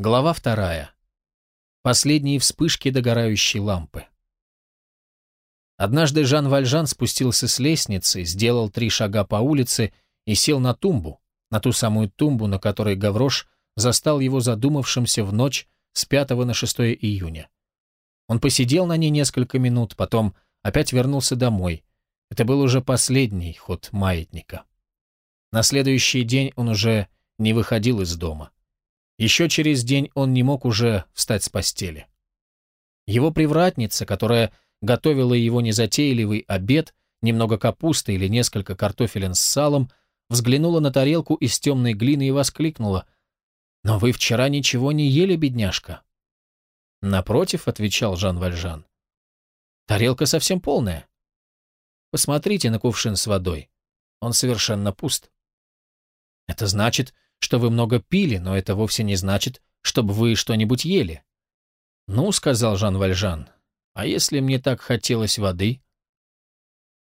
Глава вторая. Последние вспышки догорающей лампы. Однажды Жан Вальжан спустился с лестницы, сделал три шага по улице и сел на тумбу, на ту самую тумбу, на которой Гаврош застал его задумавшимся в ночь с 5 на 6 июня. Он посидел на ней несколько минут, потом опять вернулся домой. Это был уже последний ход маятника. На следующий день он уже не выходил из дома. Еще через день он не мог уже встать с постели. Его привратница, которая готовила его незатейливый обед, немного капусты или несколько картофелин с салом, взглянула на тарелку из темной глины и воскликнула. «Но вы вчера ничего не ели, бедняжка?» «Напротив», — отвечал Жан Вальжан. «Тарелка совсем полная. Посмотрите на кувшин с водой. Он совершенно пуст». «Это значит, что вы много пили, но это вовсе не значит, чтобы вы что-нибудь ели. Ну, сказал Жан Вальжан, а если мне так хотелось воды?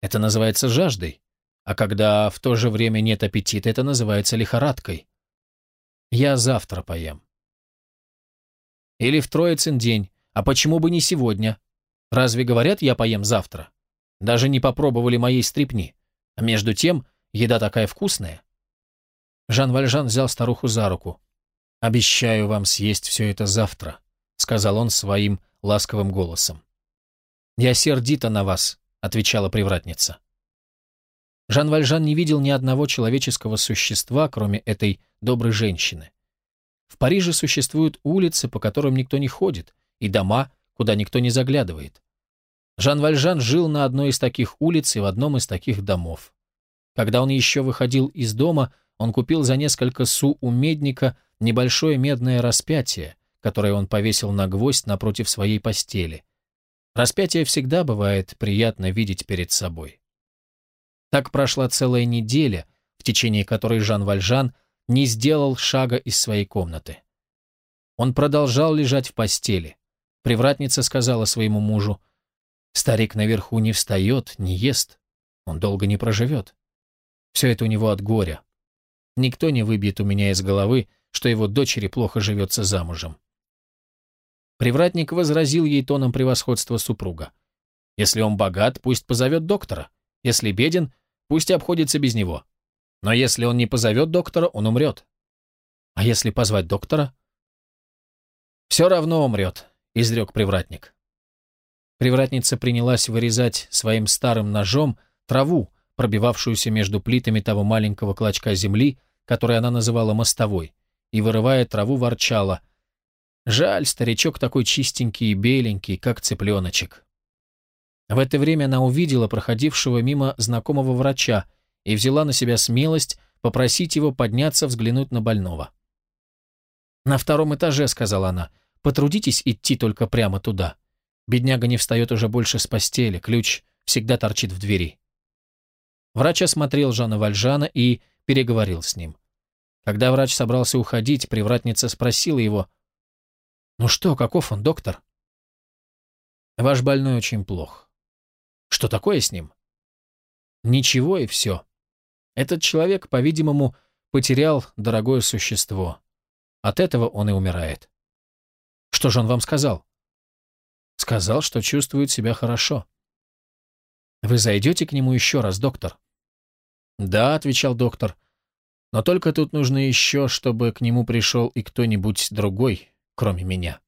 Это называется жаждой, а когда в то же время нет аппетита, это называется лихорадкой. Я завтра поем. Или в Троицын день, а почему бы не сегодня? Разве говорят, я поем завтра? Даже не попробовали моей стрипни. А между тем, еда такая вкусная. Жан Вальжан взял старуху за руку. «Обещаю вам съесть все это завтра», — сказал он своим ласковым голосом. «Я сердита на вас», — отвечала привратница. Жан Вальжан не видел ни одного человеческого существа, кроме этой доброй женщины. В Париже существуют улицы, по которым никто не ходит, и дома, куда никто не заглядывает. Жан Вальжан жил на одной из таких улиц и в одном из таких домов. Когда он еще выходил из дома, он купил за несколько су у медника небольшое медное распятие, которое он повесил на гвоздь напротив своей постели. Распятие всегда бывает приятно видеть перед собой. Так прошла целая неделя, в течение которой Жан Вальжан не сделал шага из своей комнаты. Он продолжал лежать в постели. Привратница сказала своему мужу, «Старик наверху не встает, не ест, он долго не проживет. Все это у него от горя. Никто не выбьет у меня из головы, что его дочери плохо живется замужем. Привратник возразил ей тоном превосходства супруга. Если он богат, пусть позовет доктора. Если беден, пусть обходится без него. Но если он не позовет доктора, он умрет. А если позвать доктора? Все равно умрет, изрек привратник. Привратница принялась вырезать своим старым ножом траву, пробивавшуюся между плитами того маленького клочка земли, который она называла мостовой, и, вырывая траву, ворчала. «Жаль, старичок такой чистенький и беленький, как цыпленочек». В это время она увидела проходившего мимо знакомого врача и взяла на себя смелость попросить его подняться взглянуть на больного. «На втором этаже», — сказала она, — «потрудитесь идти только прямо туда. Бедняга не встает уже больше с постели, ключ всегда торчит в двери». Врач осмотрел Жана Вальжана и переговорил с ним. Когда врач собрался уходить, привратница спросила его, «Ну что, каков он, доктор?» «Ваш больной очень плох». «Что такое с ним?» «Ничего и все. Этот человек, по-видимому, потерял дорогое существо. От этого он и умирает». «Что же он вам сказал?» «Сказал, что чувствует себя хорошо». «Вы зайдете к нему еще раз, доктор?» «Да», — отвечал доктор, — «но только тут нужно еще, чтобы к нему пришел и кто-нибудь другой, кроме меня».